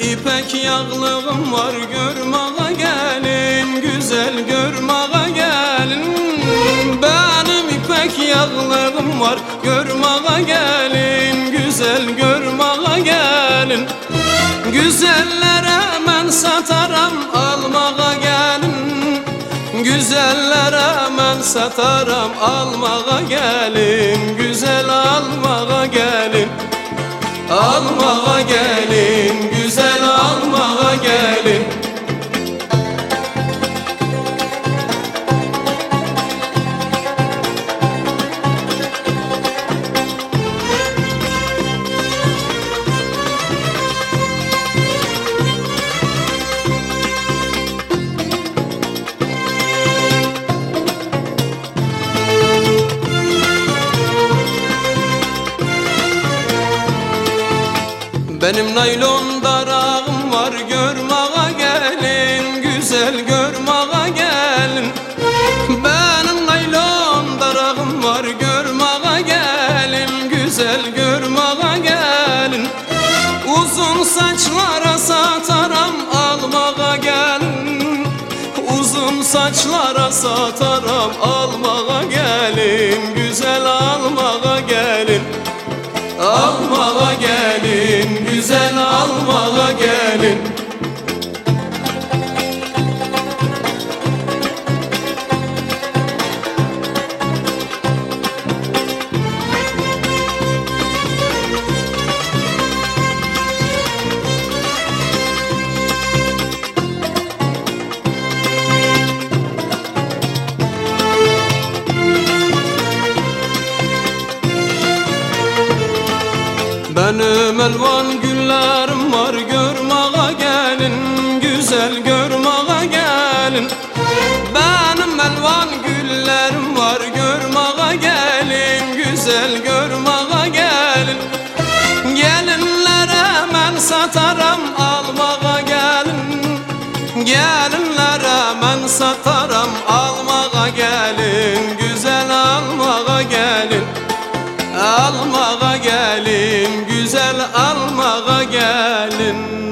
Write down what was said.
ipek yağlığım var görmeye gelin Güzel görmeye gelin. Benim ipek yağlığım var görmeye gelin Güzel görmeye gelin. Güzellere ben satarım almaya gelin. Güzellere ben satarım almaya gelin. Güzel almaya gelin Almaya gelin Benim naylon darağım var görmeye gelin Güzel görmeye gelin. Benim naylon darağım var görmeye gelin Güzel görmeye gelin. Uzun saçlara satarım almaya gelin. Uzun saçlara satarım almaya gelin Benim elvan güllerim var görmeye gelin Güzel görmeye gelin. Benim elvan güllerim var görmeye gelin Güzel görmeye gelin. Gelinlere ben satarım almaya gelin. Gelinlere ben satarım almaya gelin Güzel almaya gelin. Almaya gelin